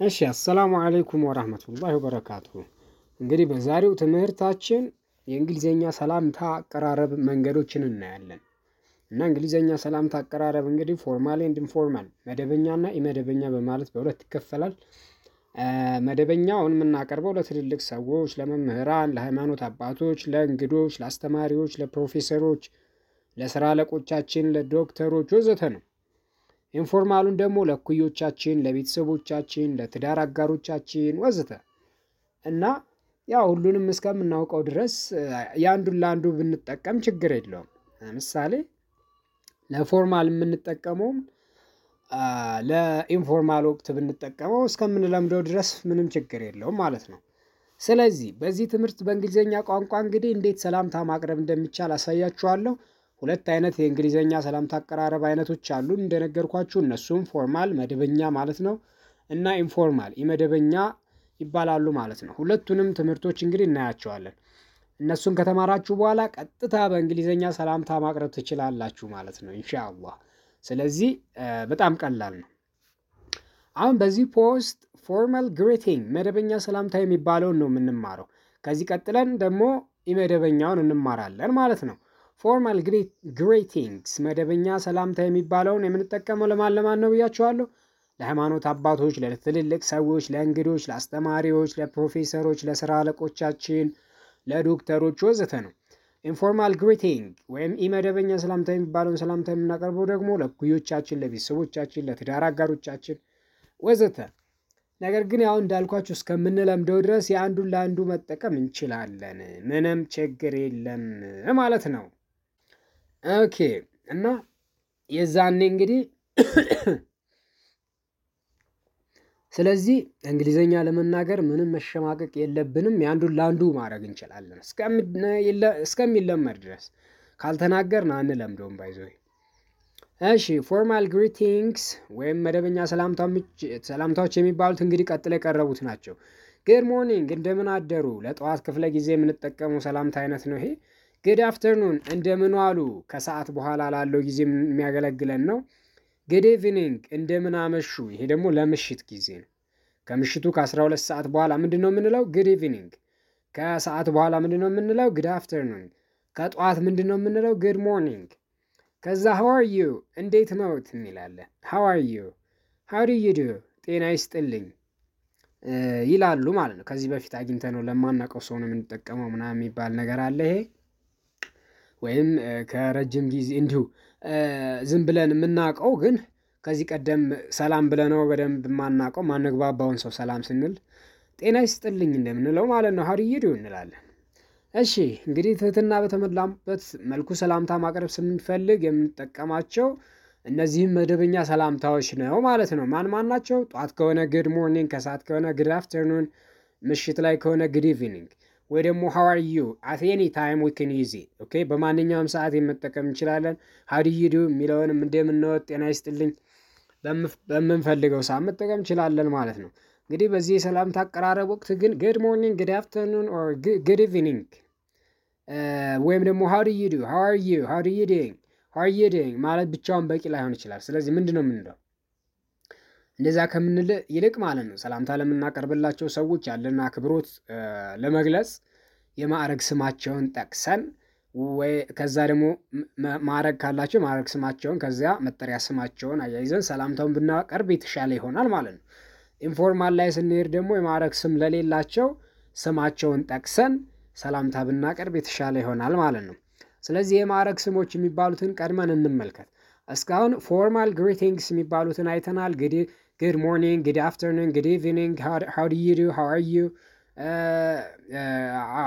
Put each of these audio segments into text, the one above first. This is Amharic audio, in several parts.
እሺ አሰላሙ አለይኩም ወራህመቱላሂ ወበረካቱሁ። እንግዲህ በዛሬው ትምህርታችን የእንግሊዘኛ ሰላምታ አቀራረብ መንገዶችን እናያለን። እና እንግሊዘኛ ሰላምታ አቀራረብ እንግዲህ formal and informal መደበኛና ኢመደበኛ በማለት በሁለት ይከፈላል። መደበኛውን የምናቀርበው ለትልልቅ ሰዎች፣ ለመምህራን፣ ለሃይማኖት አባቶች፣ ለእንግዶች፣ ለአስተማሪዎች፣ ለፕሮፌሰሮች፣ ለስራ አለቆቻችን፣ ለዶክተሮች ወዘተ ነው። informal ኡን ደግሞ ለእኩዮቻችን፣ ለቤተሰቦቻችን፣ ለትዳር አጋሮቻችን ወዘተ እና ያው ሁሉንም እስከምናውቀው ድረስ የአንዱን ለአንዱ ብንጠቀም ችግር የለውም። ለምሳሌ ለ formal የምንጠቀመውም ለ informal ወቅት ብንጠቀመው እስከምንለምደው ድረስ ምንም ችግር የለውም ማለት ነው። ስለዚህ በዚህ ትምህርት በእንግሊዝኛ ቋንቋ እንግዲህ እንዴት ሰላምታ ማቅረብ እንደሚቻል አሳያችኋለሁ። ሁለት አይነት የእንግሊዝኛ ሰላምታ አቀራረብ አይነቶች አሉ እንደነገርኳችሁ እነሱም formal መደበኛ ማለት ነው እና informal ኢመደበኛ ይባላሉ ማለት ነው። ሁለቱንም ትምህርቶች እንግዲህ እናያቸዋለን። እነሱን ከተማራችሁ በኋላ ቀጥታ በእንግሊዝኛ ሰላምታ ማቅረብ ትችላላችሁ ማለት ነው ኢንሻአላህ። ስለዚህ በጣም ቀላል ነው። አሁን በዚህ post formal greeting መደበኛ ሰላምታ የሚባለውን ነው የምንማረው። ከዚህ ቀጥለን ደግሞ ኢመደበኛውን እንማራለን ማለት ነው። formal greetings መደበኛ ሰላምታ የሚባለውን የምንጠቀመው ለማን ለማን ነው ብያችኋለሁ? ለሃይማኖት አባቶች፣ ለትልልቅ ሰዎች፣ ለእንግዶች፣ ለአስተማሪዎች፣ ለፕሮፌሰሮች፣ ለስራ አለቆቻችን፣ ለዶክተሮች ወዘተ ነው። informal greeting ወይም ኢመደበኛ ሰላምታ የሚባለውን ሰላምታ የምናቀርበው ደግሞ ለእኩዮቻችን፣ ለቤተሰቦቻችን፣ ለትዳር አጋሮቻችን ወዘተ። ነገር ግን ያው እንዳልኳችሁ እስከምንለምደው ድረስ የአንዱን ለአንዱ መጠቀም እንችላለን። ምንም ችግር የለም ማለት ነው። okay እና የዛኔ እንግዲህ ስለዚህ እንግሊዘኛ ለመናገር ምንም መሸማቀቅ የለብንም። የአንዱን ለአንዱ ማድረግ እንችላለን እስከሚለመድ ድረስ ካልተናገርን አንለምደውም። ባይዞ እሺ formal greetings ወይም መደበኛ ሰላምታዎች የሚባሉት እንግዲህ ቀጥሎ የቀረቡት ናቸው። good morning እንደምን አደሩ ለጠዋት ክፍለ ጊዜ የምንጠቀመው ሰላምታ አይነት ነው ይሄ። good afternoon እንደምን ዋሉ ከሰዓት በኋላ ላለው ጊዜ የሚያገለግለን ነው። good evening እንደምን አመሹ ይሄ ደግሞ ለምሽት ጊዜ ነው። ከምሽቱ ከ12 ሰዓት በኋላ ምንድን ነው የምንለው? good evening። ከሰዓት በኋላ ምንድን ነው የምንለው? good afternoon። ከጠዋት ምንድን ነው የምንለው? good morning። ከዛ how are you እንዴት ነዎት እንላለን። how are you how do you do ጤና ይስጥልኝ ይላሉ ማለት ነው። ከዚህ በፊት አግኝተነው ለማናውቀው ሰው ነው የምንጠቀመው ምናምን የሚባል ነገር አለ ይሄ ወይም ከረጅም ጊዜ እንዲሁ ዝም ብለን የምናውቀው ግን ከዚህ ቀደም ሰላም ብለነው በደንብ የማናውቀው የማንግባባውን ሰው ሰላም ስንል ጤና ይስጥልኝ እንደምንለው ማለት ነው። how do you do እንላለን። እሺ እንግዲህ ትህትና በተሞላበት መልኩ ሰላምታ ማቅረብ ስንፈልግ የምንጠቀማቸው እነዚህም መደበኛ ሰላምታዎች ነው ማለት ነው። ማን ማን ናቸው? ጧት ከሆነ good morning፣ ከሰዓት ከሆነ good afternoon፣ ምሽት ላይ ከሆነ good evening ወይ ደግሞ how are you at any time we can use it okay። በማንኛውም ሰዓት መጠቀም እንችላለን። how do you do የሚለውንም እንደምንወጥ ጤና ይስጥልኝ በምንፈልገው ሰዓት መጠቀም እንችላለን ማለት ነው። እንግዲህ በዚህ የሰላምታ አቀራረብ ወቅት ግን good morning፣ good afternoon or good evening ወይም ደግሞ how do you do how are you how do you doing how are you doing ማለት ብቻውን በቂ ላይሆን ይችላል። ስለዚህ ምንድን ነው የምንለው? እንደዛ ከምንል ይልቅ ማለት ነው ሰላምታ ለምናቀርብላቸው ሰዎች ያለን አክብሮት ለመግለጽ የማዕረግ ስማቸውን ጠቅሰን ወይ ከዛ ደግሞ ማዕረግ ካላቸው ማዕረግ ስማቸውን ከዚያ መጠሪያ ስማቸውን አያይዘን ሰላምታውን ብናቀርብ የተሻለ ይሆናል ማለት ነው። informal ላይ ስንሄድ ደግሞ የማዕረግ ስም ለሌላቸው ስማቸውን ጠቅሰን ሰላምታ ብናቀርብ የተሻለ ይሆናል ማለት ነው። ስለዚህ የማዕረግ ስሞች የሚባሉትን ቀድመን እንመልከት። እስካሁን formal greetings የሚባሉትን አይተናል። good morning፣ good afternoon፣ good evening፣ how do you do፣ how are you፣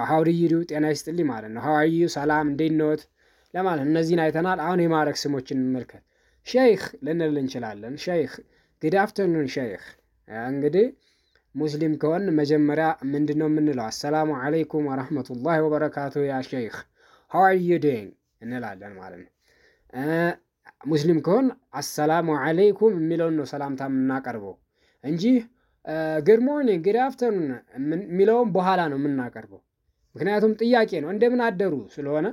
how do you do ጤና ይስጥልኝ ማለት ነው። are you ሰላም፣ እንዴት ነዎት ለማለት እነዚህን አይተናል። አሁን የማዕረግ ስሞችን እንመልከት። ሼይኽ ልንል እንችላለን። ሼይኽ፣ good afternoon ሼይኽ። እንግዲህ ሙስሊም ከሆን መጀመሪያ ምንድን ነው የምንለው? አሰላሙ አለይኩም ወረህመቱላሂ ወበረካቱ ያ how are you doing እንላለን ማለት ነው። ሙስሊም ከሆን አሰላሙ አለይኩም የሚለውን ነው ሰላምታ የምናቀርበው እንጂ good morning good afternoon የሚለውን በኋላ ነው የምናቀርበው። ምክንያቱም ጥያቄ ነው እንደምን አደሩ ስለሆነ፣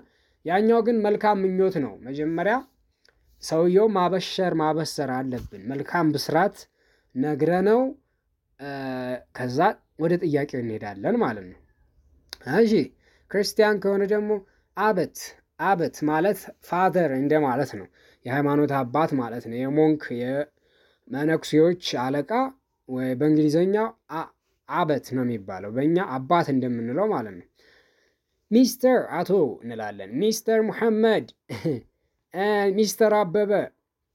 ያኛው ግን መልካም ምኞት ነው። መጀመሪያ ሰውየው ማበሸር ማበሰር አለብን። መልካም ብስራት ነግረነው ከዛ ወደ ጥያቄው እንሄዳለን ማለት ነው። እሺ ክርስቲያን ከሆነ ደግሞ abbot abbot ማለት father እንደ ማለት ነው። የሃይማኖት አባት ማለት ነው። የ monk የመነኩሴዎች አለቃ ወይ በእንግሊዘኛው abbot ነው የሚባለው በእኛ አባት እንደምንለው ማለት ነው። ሚስተር አቶ እንላለን። ሚስተር ሙሐመድ፣ ሚስተር አበበ።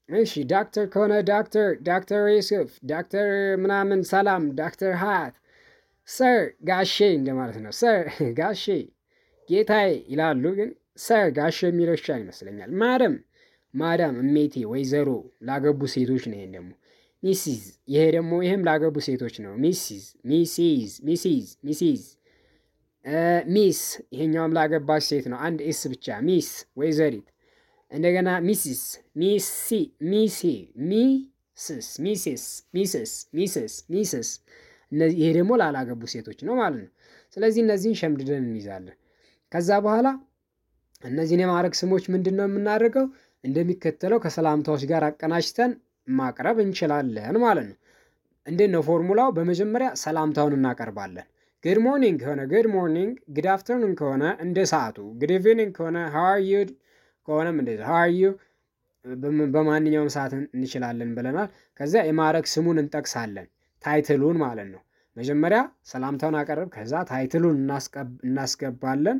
እሺ ዳክተር ከሆነ doctor doctor ዩሱፍ፣ ዳክተር ምናምን ሰላም፣ ዳክተር ሀያት፣ sir ጋሼ እንደማለት ነው። sir ጋሼ ጌታዬ ይላሉ። ግን sir ጋሼ የሚለው ይሻል ይመስለኛል። madam Madam እሜቴ፣ ወይዘሮ ላገቡ ሴቶች ነው። ይሄን ደግሞ Mrs፣ ይሄ ደግሞ ይህም ላገቡ ሴቶች ነው። Mrs፣ Mrs፣ Mrs፣ Mrs Miss ይሄኛውም ላገባች ሴት ነው። አንድ S ብቻ Miss ወይዘሪት። እንደገና Mrs Miss Miss Miss Miss Miss Miss Miss ይሄ ደግሞ ላላገቡ ሴቶች ነው ማለት ነው። ስለዚህ እነዚህን ሸምድደን እንይዛለን። ከዛ በኋላ እነዚህን የማዕረግ ስሞች ምንድን ነው የምናደርገው? እንደሚከተለው ከሰላምታዎች ጋር አቀናጅተን ማቅረብ እንችላለን ማለት ነው። እንዴት ነው ፎርሙላው? በመጀመሪያ ሰላምታውን እናቀርባለን። good morning ከሆነ good morning፣ good afternoon ከሆነ እንደ ሰዓቱ፣ good evening ከሆነ how are you ከሆነም እንደዚ how are you በማንኛውም ሰዓት እንችላለን ብለናል። ከዚያ የማዕረግ ስሙን እንጠቅሳለን፣ title ኡን ማለት ነው። መጀመሪያ ሰላምታውን አቀረብ፣ ከዛ title ኡን እናስገባለን፣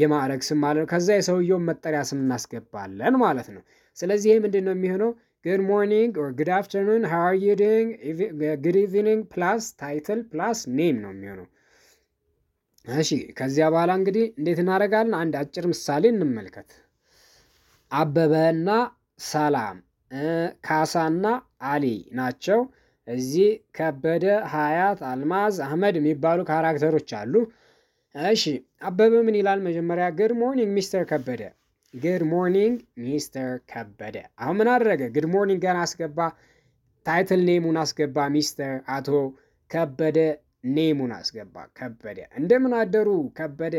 የማዕረግ ስም ማለት ነው። ከዛ የሰውየውን መጠሪያ ስም እናስገባለን ማለት ነው። ስለዚህ ይህ ምንድን ነው የሚሆነው? good morning or good afternoon how are you doing good evening plus title plus name ነው የሚሆነው። እሺ ከዚያ በኋላ እንግዲህ እንዴት እናደርጋለን? አንድ አጭር ምሳሌ እንመልከት። አበበና ሰላም ካሳና አሊ ናቸው። እዚህ ከበደ፣ ሀያት፣ አልማዝ፣ አህመድ የሚባሉ character ኦች አሉ። እሺ አበበ ምን ይላል? መጀመሪያ good morning Mr ከበደ good morning Mr ከበደ። አሁን ምን አደረገ? good morning ገና አስገባ፣ title name ኡን አስገባ፣ ሚስተር አቶ ከበደ name ኡን አስገባ፣ ከበደ። እንደምን አደሩ ከበደ፣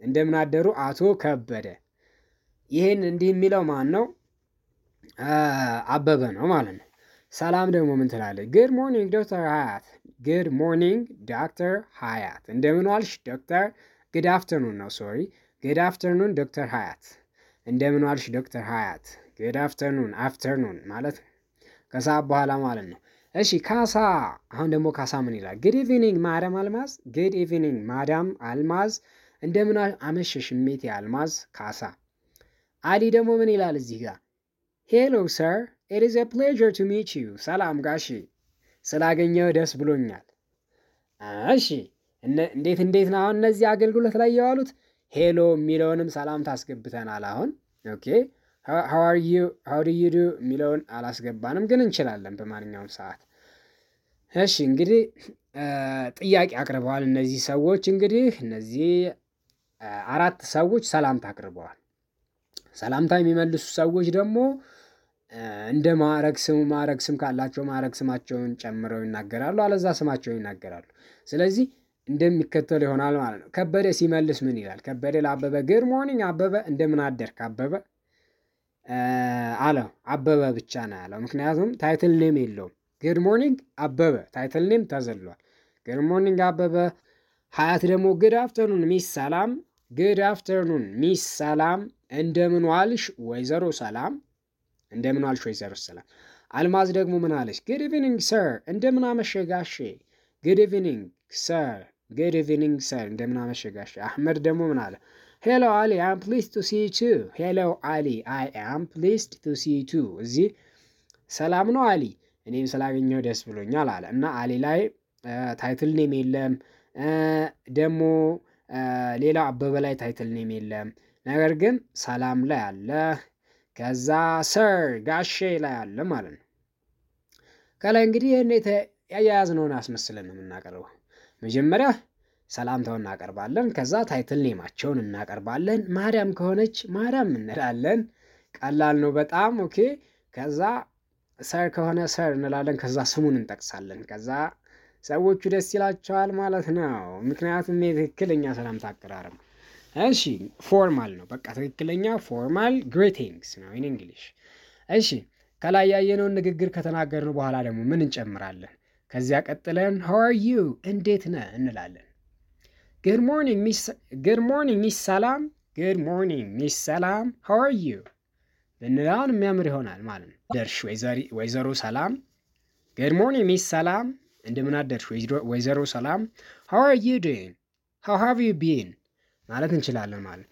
እንደምን አደሩ አቶ ከበደ። ይህን እንዲህ የሚለው ማን ነው? አበበ ነው ማለት ነው። ሰላም ደግሞ ምን ትላለች? good morning Doctor ሀያት፣ good morning Doctor ሀያት። እንደምን ዋልሽ ዶክተር። good afternoon ነው sorry፣ good afternoon Doctor ሀያት እንደምን ዋልሽ ዶክተር ሀያት። good afternoon afternoon ማለት ከሰዓት በኋላ ማለት ነው። እሺ ካሳ፣ አሁን ደግሞ ካሳ ምን ይላል? good evening Madam አልማዝ፣ good evening Madam አልማዝ፣ እንደምን አመሸሽ እሜቴ አልማዝ። ካሳ። አሊ ደግሞ ምን ይላል እዚህ ጋር? hello sir it is a pleasure to meet you። ሰላም ጋሺ፣ ስላገኘው ደስ ብሎኛል። እሺ እንዴት እንዴት ነው አሁን እነዚህ አገልግሎት ላይ የዋሉት? hello የሚለውንም ሰላምታ አስገብተናል። አሁን okay how do you do የሚለውን አላስገባንም፣ ግን እንችላለን በማንኛውም ሰዓት። እሺ እንግዲህ ጥያቄ አቅርበዋል እነዚህ ሰዎች። እንግዲህ እነዚህ አራት ሰዎች ሰላምታ አቅርበዋል። ሰላምታ የሚመልሱ ሰዎች ደግሞ እንደ ማዕረግ ስሙ ማዕረግ ስም ካላቸው ማዕረግ ስማቸውን ጨምረው ይናገራሉ፣ አለዛ ስማቸውን ይናገራሉ። ስለዚህ እንደሚከተል ይሆናል ማለት ነው። ከበደ ሲመልስ ምን ይላል? ከበደ ለአበበ good morning አበበ፣ እንደምን አደርክ አበበ አለው። አበበ ብቻ ነው ያለው፣ ምክንያቱም title name የለውም። good morning አበበ title name ተዘሏል። good morning አበበ። ሀያት ደግሞ good afternoon Miss ሰላም፣ good afternoon Miss ሰላም፣ እንደምን ዋልሽ ወይዘሮ ሰላም፣ እንደምን ዋልሽ ወይዘሮ ሰላም። አልማዝ ደግሞ ምን አለች? good evening sir፣ እንደምን አመሸ ጋሼ። good evening sir good evening sir እንደምን አመሸ ጋሼ። አህመድ ደግሞ ምን አለ? hello አሊ am pleased to see you። hello አሊ I am pleased to see you። እዚህ ሰላም ነው አሊ፣ እኔም ስላገኘው ደስ ብሎኛል አለ እና አሊ ላይ title name የለም። ደግሞ ሌላ አበበ ላይ title name የለም። ነገር ግን ሰላም ላይ አለ። ከዛ sir ጋሼ ላይ አለ ማለት ነው። ከላይ እንግዲህ ይህን ያያያዝነውን አስመስለን ነው የምናቀርበው። መጀመሪያ ሰላምታውን እናቀርባለን። ከዛ title name ኣቸውን እናቀርባለን። madam ከሆነች madam እንላለን። ቀላል ነው በጣም okay። ከዛ sir ከሆነ sir እንላለን። ከዛ ስሙን እንጠቅሳለን። ከዛ ሰዎቹ ደስ ይላቸዋል ማለት ነው። ምክንያቱም የትክክለኛ ሰላምታ አቀራረብ እሺ፣ formal ነው። በቃ ትክክለኛ formal greetings ነው in English። እሺ፣ ከላይ ያየነውን ንግግር ከተናገርን በኋላ ደግሞ ምን እንጨምራለን? ከዚያ ቀጥለን how are you እንዴት ነህ? እንላለን። good morning Miss ሰላም፣ good morning Miss ሰላም how are you ብንለውን የሚያምር ይሆናል ማለት ነው። ደርሽ ወይዘሮ ሰላም፣ good morning Miss ሰላም እንደምን አደርሽ ወይዘሮ ሰላም፣ how are you doing how have you been ማለት እንችላለን ማለት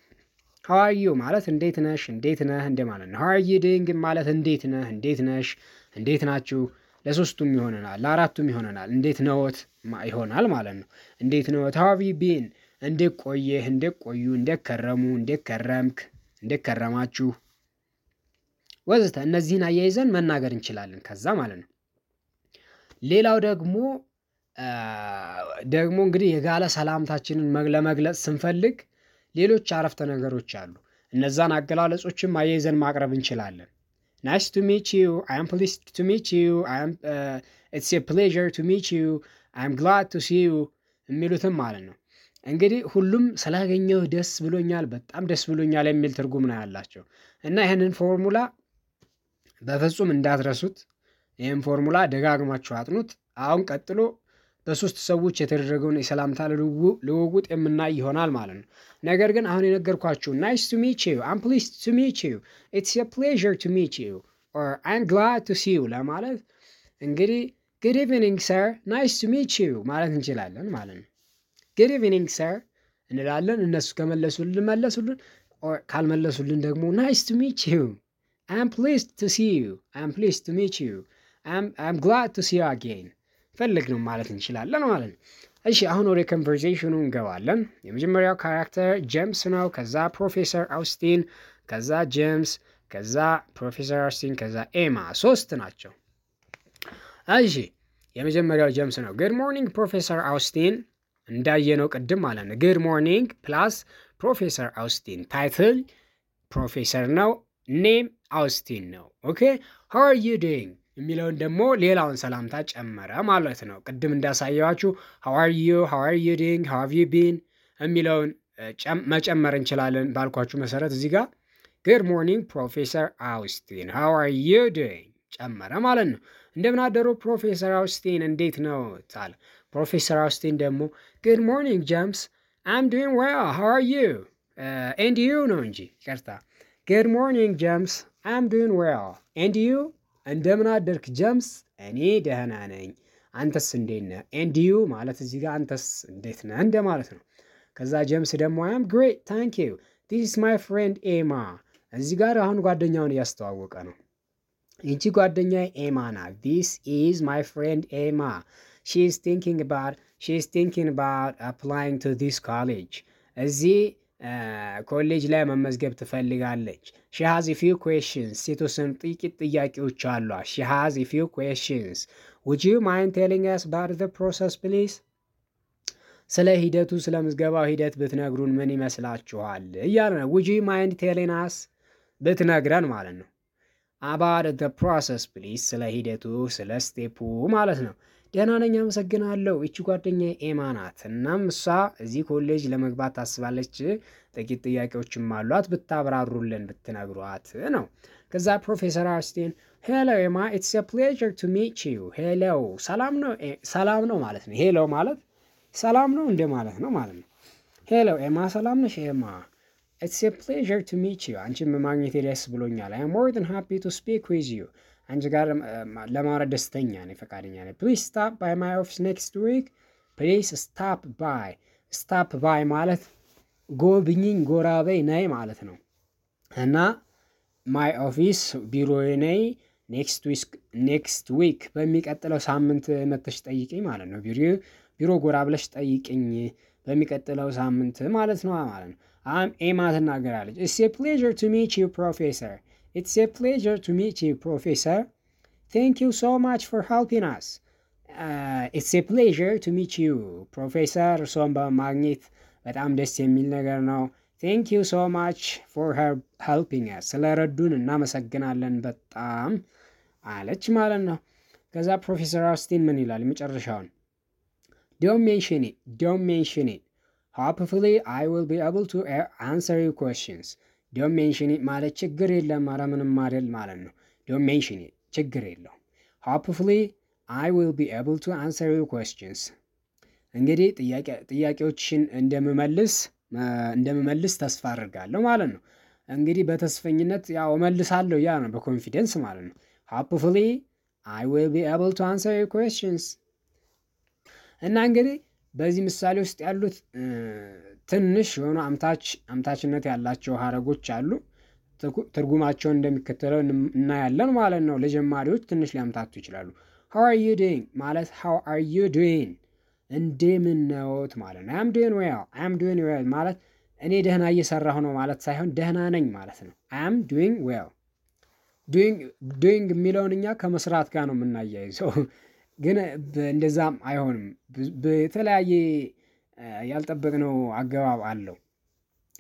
how are you ማለት እንዴት ነሽ? እንዴት ነህ? እንደ ማለት ነው። how are you doing ማለት እንዴት ነህ? እንዴት ነሽ? እንዴት ናችሁ? ለሶስቱም ይሆነናል ለአራቱም ይሆነናል። እንዴት ነዎት? ይሆናል ማለት ነው። እንዴት ነዎት? how have you been እንዴት ቆየህ? እንዴት ቆዩ? እንዴት ከረሙ? እንዴት ከረምክ? እንዴት ከረማችሁ? ወዘተ። እነዚህን አያይዘን መናገር እንችላለን ከዛ ማለት ነው። ሌላው ደግሞ ደግሞ እንግዲህ የጋለ ሰላምታችንን ለመግለጽ ስንፈልግ ሌሎች አረፍተ ነገሮች አሉ። እነዛን አገላለጾችም አያይዘን ማቅረብ እንችላለን። nice to meet you I am pleased to meet you it's a to meet you I glad to see you የሚሉትም ማለት ነው። እንግዲህ ሁሉም ስላገኘው ደስ ብሎኛል፣ በጣም ደስ ብሎኛል የሚል ትርጉም ነው ያላቸው እና ይህንን ፎርሙላ በፍጹም እንዳትረሱት። ይህም ፎርሙላ ደጋግማችሁ አጥኑት። አሁን ቀጥሎ በሶስት ሰዎች የተደረገውን የሰላምታ ልውውጥ የምናይ ይሆናል ማለት ነው። ነገር ግን አሁን የነገርኳችሁ nice to meet you I'm pleased to meet you It's a pleasure to meet you or I'm glad to see you ለማለት እንግዲህ good evening sir nice to meet you ማለት እንችላለን ማለት ነው። Good evening sir እንላለን። እነሱ ከመለሱልን መለሱልን፣ ካልመለሱልን ደግሞ nice to meet you I'm pleased to see you I'm pleased to meet you I'm glad to see you again ፈልግ ነው ማለት እንችላለን ማለት ነው። እሺ አሁን ወደ conversation ኑ እንገባለን። የመጀመሪያው character ጄምስ ነው። ከዛ ፕሮፌሰር ኦስቲን፣ ከዛ ጄምስ፣ ከዛ ፕሮፌሰር ኦስቲን፣ ከዛ ኤማ ሶስት ናቸው። እሺ የመጀመሪያው ጄምስ ነው። Good morning Professor Austin እንዳየነው ቅድም ማለት ነው። Good morning plus Professor Austin title ፕሮፌሰር ነው። Name Austin ነው። Okay how are you doing የሚለውን ደግሞ ሌላውን ሰላምታ ጨመረ ማለት ነው። ቅድም እንዳሳየዋችሁ are you are you how have you been የሚለውን መጨመር እንችላለን ባልኳችሁ መሰረት እዚህ ጋር። Good morning Professor Austin are you doing ጨመረ ማለት ነው። እንደምን አደሩ ፕሮፌሰር ኦስቲን እንዴት ነው? አለ። ፕሮፌሰር ኦስቲን ደግሞ good morning James I'm doing well are you and you ነው እንጂ ይቅርታ። Good morning James I'm doing well and you እንደምን አደርክ ጀምስ፣ እኔ ደህና ነኝ፣ አንተስ እንዴት ነህ? And you ማለት እዚህ ጋር አንተስ እንዴት ነህ እንደ ማለት ነው። ከዛ ጀምስ ደግሞ I'm great thank you this my friend Emma። እዚህ ጋር አሁን ጓደኛውን እያስተዋወቀ ነው። ይቺ ጓደኛ ኤማ ናት። This is my friend Emma she is thinking about she is thinking about applying to this college እዚህ ኮሌጅ ላይ መመዝገብ ትፈልጋለች። She has few questions የተወሰኑ ጥቂት ጥያቄዎች አሏት። She has few questions would you mind telling us about the process please። ስለ ሂደቱ ስለ ምዝገባው ሂደት ብትነግሩን ምን ይመስላችኋል እያለ ነው። Would you telling us ብትነግረን ማለት ነው። About the process please፣ ስለ ሂደቱ ስለ step ኡ ማለት ነው። ደህና ነኝ አመሰግናለሁ። እቺ ጓደኛ ኤማ ናት። እናም እሷ እዚህ ኮሌጅ ለመግባት ታስባለች። ጥቂት ጥያቄዎችም አሏት። ብታብራሩልን ብትነግሯት ነው። ከዛ ፕሮፌሰር ኦስቲን hello Emma it's pleasure to meet you። Hello ሰላም ነው ሰላም ነው ማለት ነው። Hello ማለት ሰላም ነው እንደ ማለት ነው ማለት ነው። Hello Emma ሰላም ነሽ ኤማ? It's pleasure to meet you። አንቺን በማግኘቴ ደስ ብሎኛል። I more than happy to speak with you አንቺ ጋር ለማውራት ደስተኛ ነኝ፣ ፈቃደኛ ነኝ። Please stop by my office next week። Please stop by። Stop by ማለት ጎብኝኝ፣ ጎራ በይ፣ ነይ ማለት ነው እና my office ቢሮዬ ነይ next week በሚቀጥለው ሳምንት መተሽ ጠይቅኝ ማለት ነው። ቢሮ ጎራ ብለሽ ጠይቅኝ በሚቀጥለው ሳምንት ማለት ነው ማለት ነው። አም ኤማ ትናገራለች። It's a pleasure to meet you Professor It's a pleasure to meet you, Professor. Thank you so much for helping us. Uh, it's a pleasure to meet you, Professor. እርሶን በማግኘት በጣም ደስ የሚል ነገር ነው። Thank you so much for helping us ስለረዱን እናመሰግናለን በጣም አለች ማለት ነው። ከዛ ፕሮፌሰር ኦስቲን ምን ይላል የመጨረሻውን don't mention it don't mention it hopefully I will be able to answer you questions Don't mention ማለት ችግር የለም ኧረ ምንም አይደል ማለት ነው። Don't mention ችግር የለው። Hopefully I will be able to answer your questions። እንግዲህ ጥያቄዎችን እንደምመልስ እንደምመልስ ተስፋ አድርጋለሁ ማለት ነው። እንግዲህ በተስፈኝነት ያው እመልሳለሁ ያ ነው በ confidence ማለት ነው። Hopefully I will be able to answer your questions። እና እንግዲህ በዚህ ምሳሌ ውስጥ ያሉት ትንሽ የሆኑ አምታች አምታችነት ያላቸው ሀረጎች አሉ። ትርጉማቸውን እንደሚከተለው እናያለን ማለት ነው። ለጀማሪዎች ትንሽ ሊያምታቱ ይችላሉ። How are you doing ማለት how are you doing እንደምን ነዎት ማለት ነው። I'm doing well I'm doing well ማለት እኔ ደህና እየሰራሁ ነው ማለት ሳይሆን ደህና ነኝ ማለት ነው። I'm doing well doing የሚለውን እኛ ከመስራት ጋር ነው የምናያይዘው፣ ግን እንደዛም አይሆንም። በተለያየ ያልጠበቅነው አገባብ አለው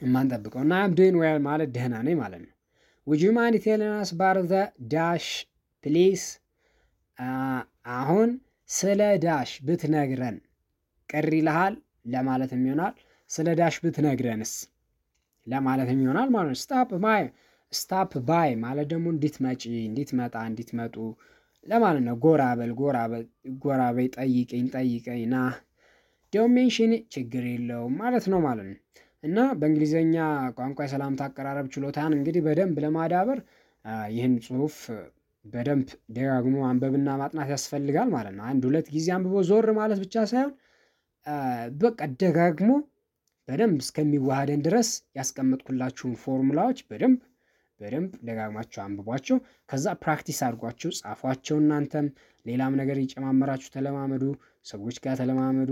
የማንጠብቀው እና I'm well ማለት ደህና ነኝ ማለት ነው። Mind telling us about the dash please። አሁን ስለ dash ብትነግረን ቅር ይልሃል ለማለትም ይሆናል። ስለ dash ብትነግረንስ ለማለትም ይሆናል ማለት ነው። Stop by ማለት ደግሞ እንድትመጪ እንዲትመጣ እንዲትመጡ ለማለት ነው። ጎራ በል ጎራ በል ጎራ በይ፣ ጠይቀኝ ጠይቀኝ፣ no mention ችግር የለውም ማለት ነው ማለት ነው። እና በእንግሊዝኛ ቋንቋ የሰላምታ አቀራረብ ችሎታን እንግዲህ በደንብ ለማዳበር ይህን ጽሁፍ በደንብ ደጋግሞ አንበብና ማጥናት ያስፈልጋል ማለት ነው። አንድ ሁለት ጊዜ አንብቦ ዞር ማለት ብቻ ሳይሆን በቃ ደጋግሞ በደንብ እስከሚዋሃደን ድረስ ያስቀመጥኩላችሁን ፎርሙላዎች በደንብ በደንብ ደጋግማቸው አንብቧቸው። ከዛ practice አድርጓቸው፣ ጻፏቸው። እናንተም ሌላም ነገር እየጨማመራችሁ ተለማመዱ፣ ሰዎች ጋር ተለማመዱ።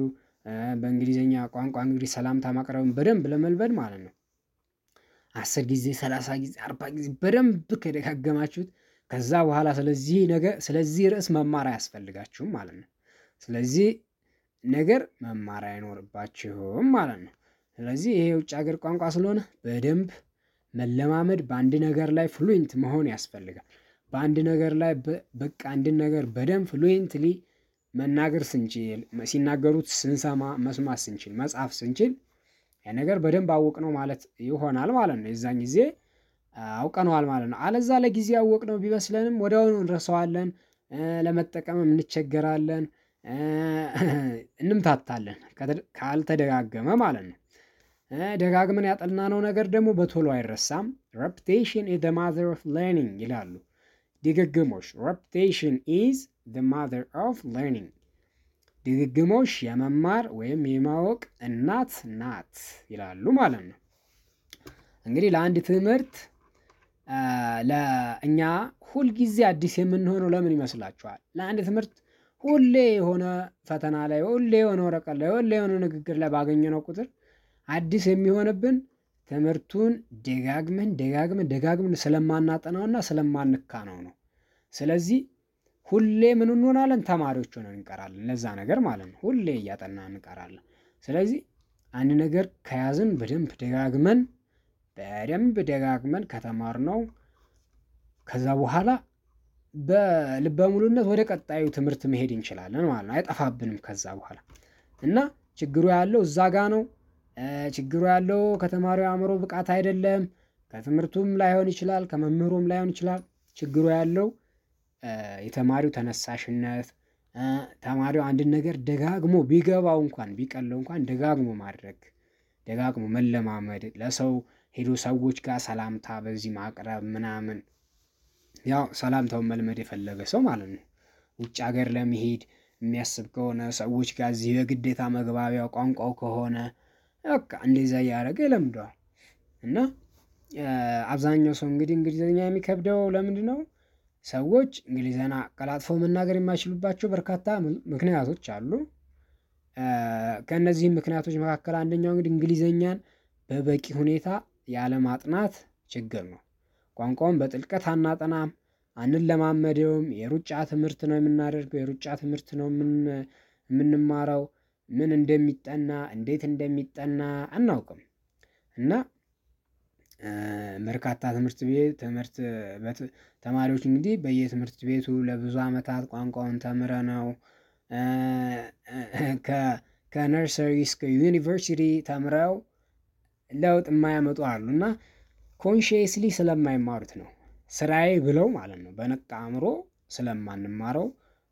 በእንግሊዝኛ ቋንቋ እንግዲህ ሰላምታ ማቅረብን በደንብ ለመልመድ ማለት ነው አስር ጊዜ ሰላሳ ጊዜ አርባ ጊዜ በደንብ ከደጋገማችሁት ከዛ በኋላ ስለዚህ ነገር ስለዚህ ርዕስ መማር አያስፈልጋችሁም ማለት ነው። ስለዚህ ነገር መማር አይኖርባችሁም ማለት ነው። ስለዚህ ይሄ የውጭ ሀገር ቋንቋ ስለሆነ በደንብ መለማመድ፣ በአንድ ነገር ላይ ፍሉዌንት መሆን ያስፈልጋል። በአንድ ነገር ላይ በቃ አንድን ነገር በደንብ ፍሉዌንትሊ መናገር ስንችል፣ ሲናገሩት ስንሰማ መስማት ስንችል፣ መጻፍ ስንችል ያ ነገር በደንብ አወቅ ነው ማለት ይሆናል ማለት ነው። የዛን ጊዜ አውቀነዋል ማለት ነው። አለዛ ለጊዜ ያወቅነው ቢመስለንም ወዲያውኑ እንረሳዋለን፣ ለመጠቀምም እንቸገራለን፣ እንምታታለን ካልተደጋገመ ማለት ነው። ደጋግመን ያጠናነው ነገር ደግሞ በቶሎ አይረሳም። repetition is the mother of learning ይላሉ ድግግሞሽ። repetition is the mother of learning ድግግሞሽ የመማር ወይም የማወቅ እናት ናት ይላሉ ማለት ነው። እንግዲህ ለአንድ ትምህርት ለእኛ ሁልጊዜ አዲስ የምንሆነው ለምን ይመስላችኋል? ለአንድ ትምህርት ሁሌ የሆነ ፈተና ላይ፣ ሁሌ የሆነ ወረቀት ላይ፣ ሁሌ የሆነ ንግግር ላይ ባገኘነው ቁጥር አዲስ የሚሆንብን ትምህርቱን ደጋግመን ደጋግመን ደጋግመን ስለማናጠናውና ስለማንካነው ነው። ስለዚህ ሁሌ ምን እንሆናለን? ተማሪዎች ሆነን እንቀራለን። ለዛ ነገር ማለት ነው። ሁሌ እያጠናን እንቀራለን። ስለዚህ አንድ ነገር ከያዝን በደንብ ደጋግመን በደንብ ደጋግመን ከተማርነው ከዛ በኋላ በልበ ሙሉነት ወደ ቀጣዩ ትምህርት መሄድ እንችላለን ማለት ነው። አይጠፋብንም ከዛ በኋላ እና ችግሩ ያለው እዛ ጋ ነው። ችግሩ ያለው ከተማሪው አእምሮ ብቃት አይደለም። ከትምህርቱም ላይሆን ይችላል፣ ከመምህሩም ላይሆን ይችላል። ችግሩ ያለው የተማሪው ተነሳሽነት፣ ተማሪው አንድን ነገር ደጋግሞ ቢገባው እንኳን ቢቀለው እንኳን ደጋግሞ ማድረግ፣ ደጋግሞ መለማመድ፣ ለሰው ሄዶ ሰዎች ጋር ሰላምታ በዚህ ማቅረብ ምናምን ያው ሰላምታውን መልመድ የፈለገ ሰው ማለት ነው። ውጭ ሀገር ለመሄድ የሚያስብ ከሆነ ሰዎች ጋር እዚህ በግዴታ መግባቢያው ቋንቋው ከሆነ በቃ እንደዛ እያደረገ ይለምደዋል። እና አብዛኛው ሰው እንግዲህ እንግሊዝኛ የሚከብደው ለምንድን ነው? ሰዎች እንግሊዝኛ ቀላጥፈው መናገር የማይችሉባቸው በርካታ ምክንያቶች አሉ። ከእነዚህም ምክንያቶች መካከል አንደኛው እንግዲህ እንግሊዝኛን በበቂ ሁኔታ ያለማጥናት ችግር ነው። ቋንቋውን በጥልቀት አናጠናም፣ አንለማመደውም። የሩጫ ትምህርት ነው የምናደርገው፣ የሩጫ ትምህርት ነው የምንማረው። ምን እንደሚጠና እንዴት እንደሚጠና አናውቅም። እና በርካታ ትምህርት ቤት ትምህርት ተማሪዎች እንግዲህ በየትምህርት ቤቱ ለብዙ ዓመታት ቋንቋውን ተምረነው ከነርሰሪ እስከ ዩኒቨርሲቲ ተምረው ለውጥ የማያመጡ አሉ እና ኮንሽየስሊ ስለማይማሩት ነው። ስራዬ ብለው ማለት ነው በነቃ አእምሮ ስለማንማረው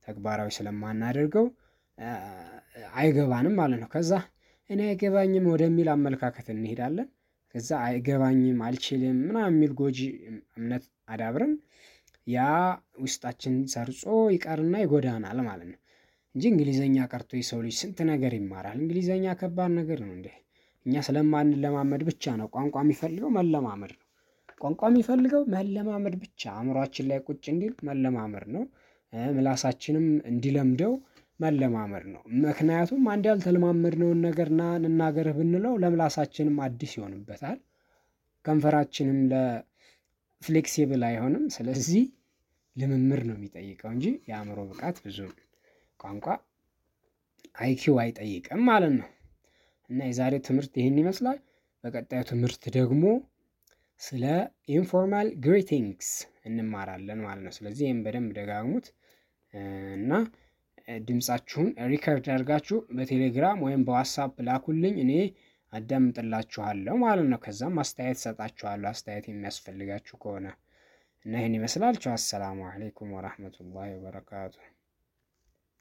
ተግባራዊ ስለማናደርገው አይገባንም ማለት ነው። ከዛ እኔ አይገባኝም ወደሚል አመለካከት እንሄዳለን። ከዛ አይገባኝም አልችልም ምናምን የሚል ጎጂ እምነት አዳብረን ያ ውስጣችን ሰርጾ ይቀርና ይጎዳናል ማለት ነው። እንጂ እንግሊዘኛ ቀርቶ የሰው ልጅ ስንት ነገር ይማራል እንግሊዘኛ ከባድ ነገር ነው እንዴ? እኛ ስለማንለማመድ ብቻ ነው ቋንቋ የሚፈልገው መለማመድ ነው። ቋንቋ የሚፈልገው መለማመድ ብቻ አእምሮአችን ላይ ቁጭ እንዲል መለማመድ ነው። ምላሳችንም እንዲለምደው መለማመድ ነው ምክንያቱም አንዴ ያልተለማመድነውን ነገር እንናገርህ ብንለው ለምላሳችንም አዲስ ይሆንበታል። ከንፈራችንም flexible አይሆንም ስለዚህ ልምምድ ነው የሚጠይቀው እንጂ የአእምሮ ብቃት ብዙም ቋንቋ IQ አይጠይቅም ማለት ነው። እና የዛሬው ትምህርት ይሄን ይመስላል። በቀጣዩ ትምህርት ደግሞ ስለ informal greetings እንማራለን ማለት ነው። ስለዚህ ይሄን በደንብ ደጋግሙት እና ድምፃችሁን record አድርጋችሁ በቴሌግራም ወይም በዋትሳፕ ላኩልኝ። እኔ አዳምጥላችኋለሁ ማለት ነው። ከዛም አስተያየት እሰጣችኋለሁ። አስተያየት የሚያስፈልጋችሁ ከሆነ እና ይሄን ይመስላል። ቻው። السلام عليكم ورحمة الله وبركاته